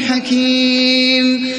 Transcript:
حكيم.